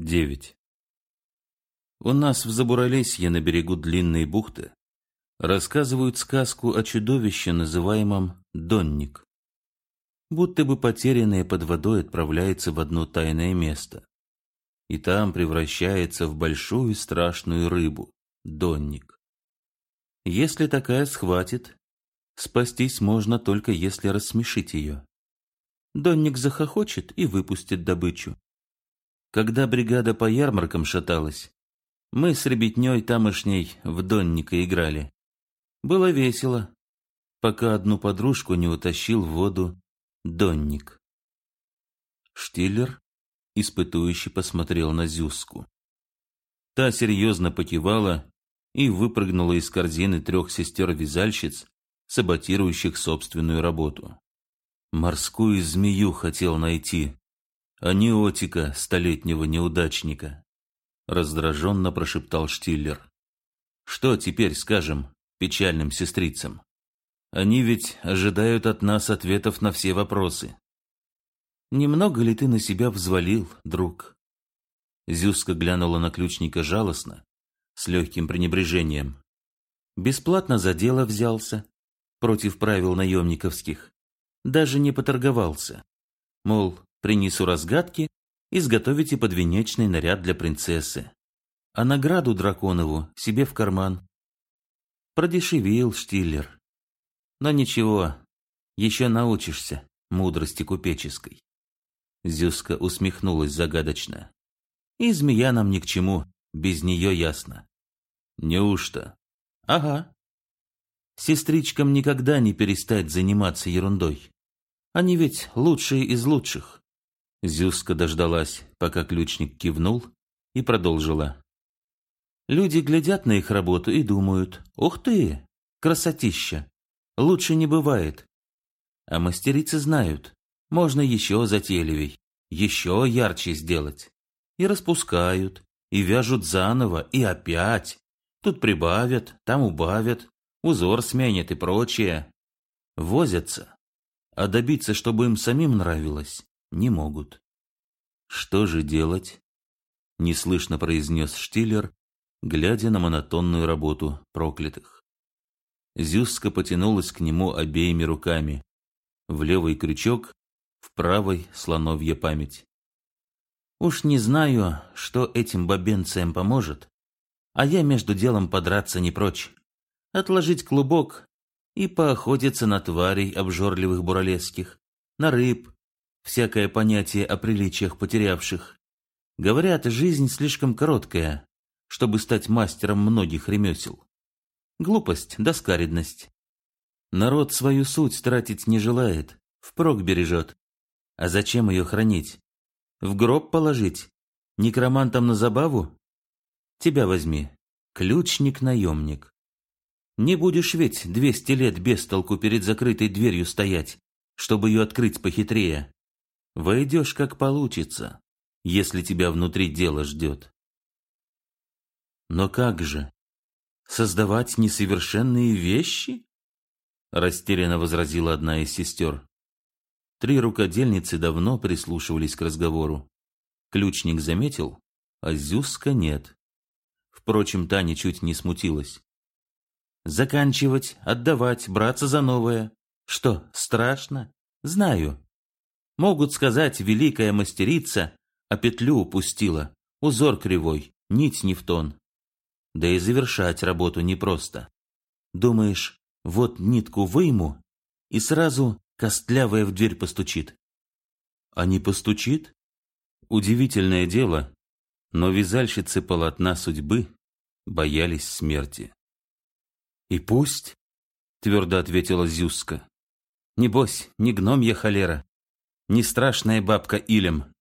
9. У нас в Забуралесье на берегу длинной бухты рассказывают сказку о чудовище, называемом Донник. Будто бы потерянное под водой отправляется в одно тайное место. И там превращается в большую страшную рыбу – Донник. Если такая схватит, спастись можно только если рассмешить ее. Донник захохочет и выпустит добычу. Когда бригада по ярмаркам шаталась, мы с ребятней тамошней в Донника играли. Было весело, пока одну подружку не утащил в воду Донник. Штиллер испытующе посмотрел на Зюску. Та серьезно покивала и выпрыгнула из корзины трех сестер-вязальщиц, саботирующих собственную работу. Морскую змею хотел найти, а не отика столетнего неудачника, раздраженно прошептал Штиллер. Что теперь скажем печальным сестрицам? Они ведь ожидают от нас ответов на все вопросы. Немного ли ты на себя взвалил, друг? Зюзка глянула на ключника жалостно, с легким пренебрежением. Бесплатно за дело взялся, против правил наемниковских. Даже не поторговался. Мол, принесу разгадки, изготовите подвенечный наряд для принцессы. А награду драконову себе в карман. Продешевил Штиллер. Но ничего, еще научишься мудрости купеческой. Зюска усмехнулась загадочно. И змея нам ни к чему, без нее ясно. Неужто? Ага. Сестричкам никогда не перестать заниматься ерундой. Они ведь лучшие из лучших. Зюзка дождалась, пока ключник кивнул, и продолжила. Люди глядят на их работу и думают, «Ух ты, красотища! Лучше не бывает». А мастерицы знают, можно еще затейливей, еще ярче сделать. И распускают, и вяжут заново, и опять. Тут прибавят, там убавят, узор сменят и прочее. Возятся, а добиться, чтобы им самим нравилось, не могут. Что же делать? Неслышно произнес Штиллер, глядя на монотонную работу проклятых. Зюзка потянулась к нему обеими руками. В левый крючок, в правой слоновья память. Уж не знаю, что этим бабенциям поможет, а я между делом подраться не прочь. Отложить клубок и поохотиться на тварей обжорливых буралесских, на рыб, всякое понятие о приличиях потерявших. Говорят, жизнь слишком короткая, чтобы стать мастером многих ремесел. Глупость да скаредность. Народ свою суть тратить не желает, впрок бережет. А зачем ее хранить? В гроб положить? Некромантам на забаву? Тебя возьми, ключник-наемник. Не будешь ведь двести лет без толку перед закрытой дверью стоять, чтобы ее открыть похитрее. Войдешь, как получится, если тебя внутри дело ждет. Но как же? Создавать несовершенные вещи? Растерянно возразила одна из сестер. Три рукодельницы давно прислушивались к разговору. Ключник заметил, а Зюзка нет. Впрочем, та ничуть не смутилась. Заканчивать, отдавать, браться за новое. Что, страшно? Знаю. Могут сказать, великая мастерица, а петлю упустила, узор кривой, нить не в тон. Да и завершать работу непросто. Думаешь, вот нитку выйму, и сразу костлявая в дверь постучит. А не постучит? Удивительное дело, но вязальщицы полотна судьбы боялись смерти. «И пусть», — твердо ответила Зюзка. «Небось, не гном я холера, не страшная бабка Илем,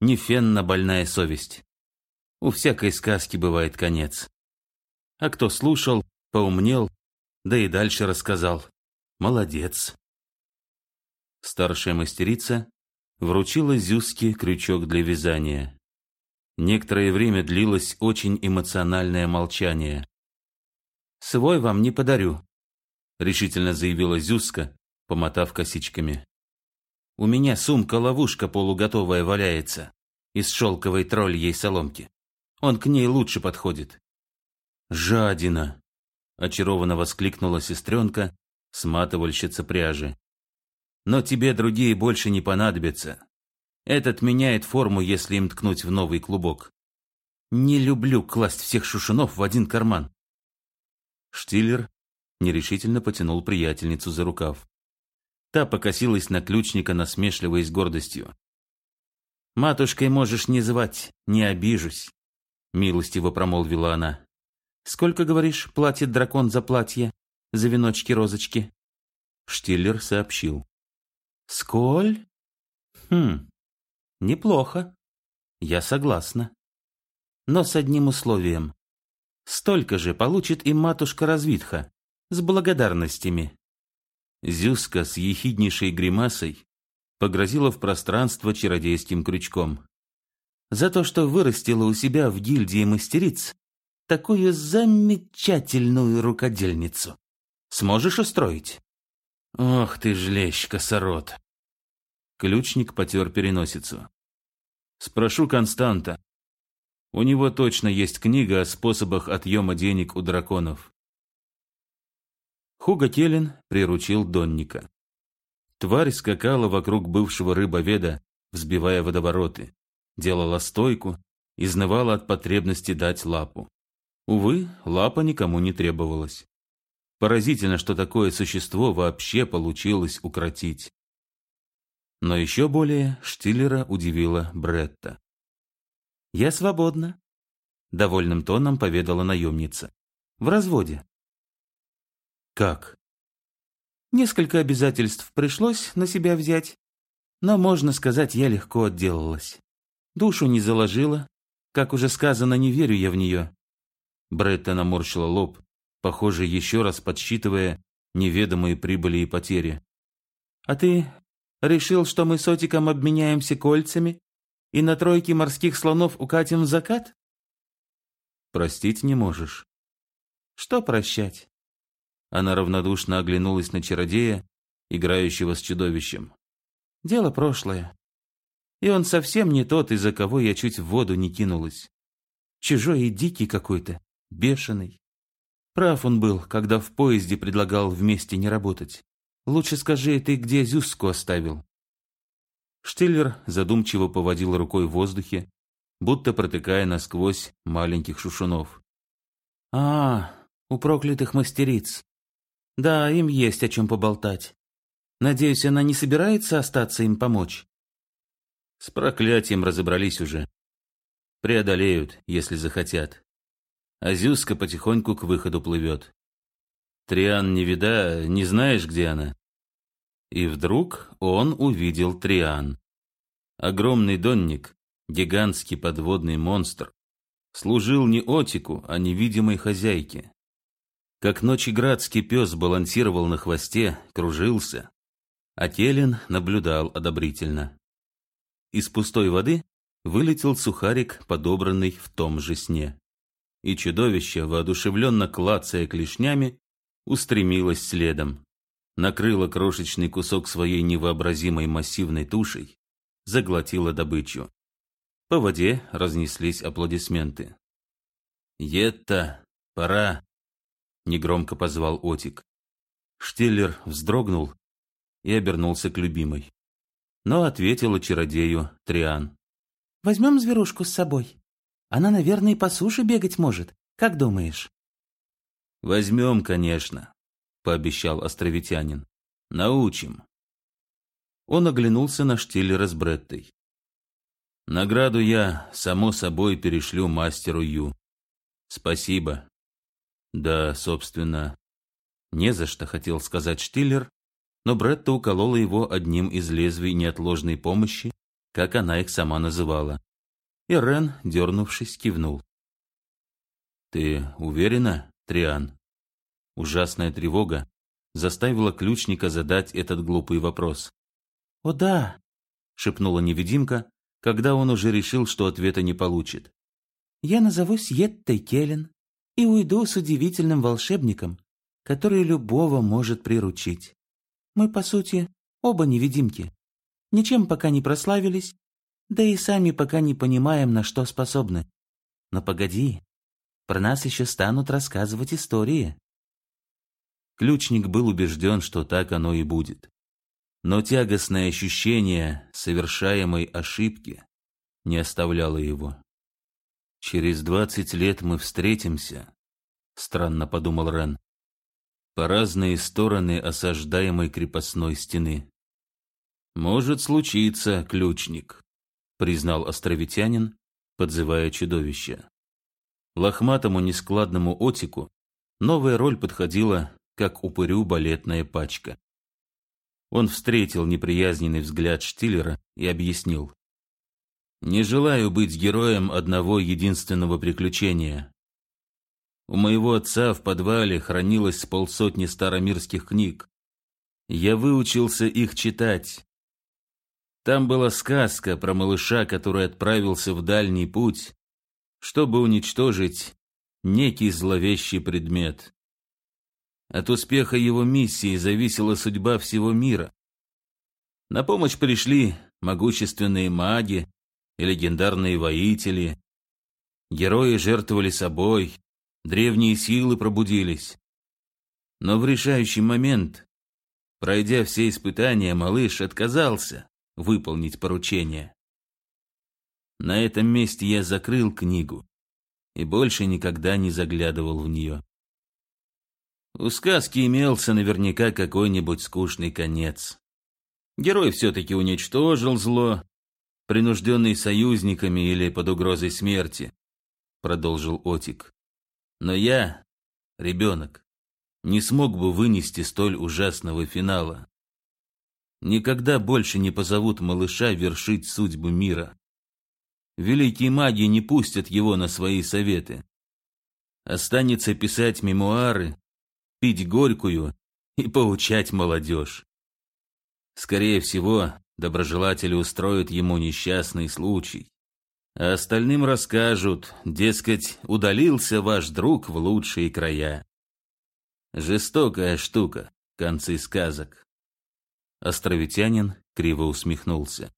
не фенна больная совесть. У всякой сказки бывает конец. А кто слушал, поумнел, да и дальше рассказал. Молодец. Старшая мастерица вручила Зюзке крючок для вязания. Некоторое время длилось очень эмоциональное молчание. «Свой вам не подарю», — решительно заявила Зюзка, помотав косичками. У меня сумка-ловушка полуготовая валяется. из шелковой тролльей соломки. Он к ней лучше подходит. «Жадина!» — очарованно воскликнула сестренка, сматывальщица пряжи. «Но тебе другие больше не понадобятся. Этот меняет форму, если им ткнуть в новый клубок. Не люблю класть всех шушунов в один карман». Штиллер нерешительно потянул приятельницу за рукав. Та покосилась на ключника насмешливо с гордостью. «Матушкой можешь не звать, не обижусь», — милостиво промолвила она. «Сколько, говоришь, платит дракон за платье, за веночки-розочки?» Штиллер сообщил. «Сколь? Хм, неплохо. Я согласна. Но с одним условием. Столько же получит и матушка Развитха, с благодарностями». Зюзка с ехиднейшей гримасой погрозила в пространство чародейским крючком. За то, что вырастила у себя в гильдии мастериц такую замечательную рукодельницу. Сможешь устроить? Ох ты ж лещ, косорот. Ключник потер переносицу. Спрошу Константа. У него точно есть книга о способах отъема денег у драконов. Хуга приручил Донника. Тварь скакала вокруг бывшего рыбоведа, взбивая водовороты, делала стойку, изнывала от потребности дать лапу. Увы, лапа никому не требовалась. Поразительно, что такое существо вообще получилось укротить. Но еще более Штиллера удивила Бретта. «Я свободна», — довольным тоном поведала наемница. «В разводе». Как? Несколько обязательств пришлось на себя взять, но, можно сказать, я легко отделалась. Душу не заложила. Как уже сказано, не верю я в нее. Бретта наморщила лоб, похоже, еще раз подсчитывая неведомые прибыли и потери. «А ты решил, что мы с Отиком обменяемся кольцами и на тройке морских слонов укатим в закат?» «Простить не можешь». «Что прощать? Она равнодушно оглянулась на чародея, играющего с чудовищем. Дело прошлое. И он совсем не тот, из-за кого я чуть в воду не кинулась. Чужой и дикий какой-то, бешеный. Прав он был, когда в поезде предлагал вместе не работать. Лучше скажи, ты где Зюску оставил? Штиллер задумчиво поводил рукой в воздухе, будто протыкая насквозь маленьких шушунов. «А, у проклятых мастериц. Да, им есть о чем поболтать. Надеюсь, она не собирается остаться им помочь? С проклятием разобрались уже. Преодолеют, если захотят. Азюзка потихоньку к выходу плывет. Триан не вида, не знаешь, где она? И вдруг он увидел Триан. Огромный донник, гигантский подводный монстр, служил не Отику, а невидимой хозяйке. Как ночеградский пес балансировал на хвосте, кружился, а Келлен наблюдал одобрительно. Из пустой воды вылетел сухарик, подобранный в том же сне. И чудовище, воодушевленно клацая клешнями, устремилось следом, накрыло крошечный кусок своей невообразимой массивной тушей, заглотило добычу. По воде разнеслись аплодисменты. «Етта, пора!» — негромко позвал Отик. Штиллер вздрогнул и обернулся к любимой. Но ответила чародею Триан. «Возьмем зверушку с собой. Она, наверное, и по суше бегать может. Как думаешь?» «Возьмем, конечно», — пообещал островитянин. «Научим». Он оглянулся на Штиллера с Бреттой. «Награду я, само собой, перешлю мастеру Ю. Спасибо, да, собственно, не за что хотел сказать Штиллер, но Бретта уколола его одним из лезвий неотложной помощи, как она их сама называла. И Рен, дернувшись, кивнул. «Ты уверена, Триан?» Ужасная тревога заставила ключника задать этот глупый вопрос. «О да!» — шепнула невидимка, когда он уже решил, что ответа не получит. «Я назовусь Еттой Келлен и уйду с удивительным волшебником, который любого может приручить. Мы, по сути, оба невидимки. Ничем пока не прославились, Да и сами пока не понимаем, на что способны. Но погоди, про нас еще станут рассказывать истории. Ключник был убежден, что так оно и будет. Но тягостное ощущение совершаемой ошибки не оставляло его. «Через двадцать лет мы встретимся», — странно подумал Рен, «по разные стороны осаждаемой крепостной стены». «Может случиться, ключник», — признал островитянин, подзывая чудовище. Лохматому нескладному отику новая роль подходила, как упырю балетная пачка. Он встретил неприязненный взгляд Штиллера и объяснил. «Не желаю быть героем одного единственного приключения. У моего отца в подвале хранилось полсотни старомирских книг. Я выучился их читать. Там была сказка про малыша, который отправился в дальний путь чтобы уничтожить некий зловещий предмет. От успеха его миссии зависела судьба всего мира. На помощь пришли могущественные маги и легендарные воители. Герои жертвовали собой, древние силы пробудились. Но в решающий момент, пройдя все испытания, малыш отказался выполнить поручение. На этом месте я закрыл книгу и больше никогда не заглядывал в нее. У сказки имелся наверняка какой-нибудь скучный конец. Герой все-таки уничтожил зло, принужденный союзниками или под угрозой смерти, продолжил Отик. Но я, ребенок, не смог бы вынести столь ужасного финала. Никогда больше не позовут малыша вершить судьбу мира. Великие маги не пустят его на свои советы. Останется писать мемуары, пить горькую и поучать молодежь. Скорее всего, доброжелатели устроят ему несчастный случай, а остальным расскажут, дескать, удалился ваш друг в лучшие края. Жестокая штука, концы сказок. Островитянин криво усмехнулся.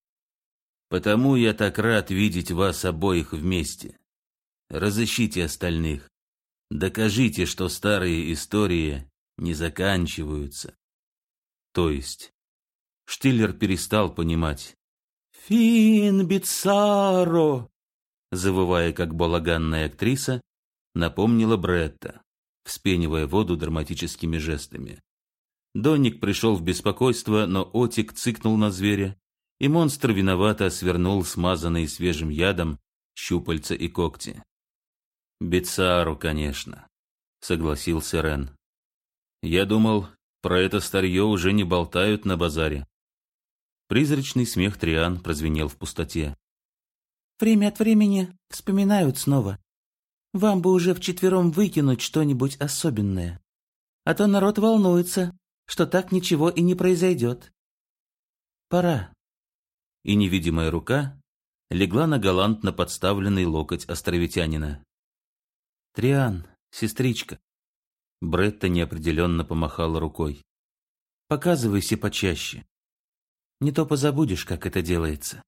Потому я так рад видеть вас обоих вместе. Разыщите остальных. Докажите, что старые истории не заканчиваются. То есть, Штиллер перестал понимать. «Фин Бицаро!» Завывая, как балаганная актриса, напомнила Бретта, вспенивая воду драматическими жестами. Донник пришел в беспокойство, но Отик цыкнул на зверя и монстр виновато свернул смазанные свежим ядом щупальца и когти. «Бицару, конечно», — согласился Рен. «Я думал, про это старье уже не болтают на базаре». Призрачный смех Триан прозвенел в пустоте. «Время от времени вспоминают снова. Вам бы уже вчетвером выкинуть что-нибудь особенное. А то народ волнуется, что так ничего и не произойдет. Пора» и невидимая рука легла на галантно подставленный локоть островитянина. «Триан, сестричка!» Бретта неопределенно помахала рукой. «Показывайся почаще. Не то позабудешь, как это делается».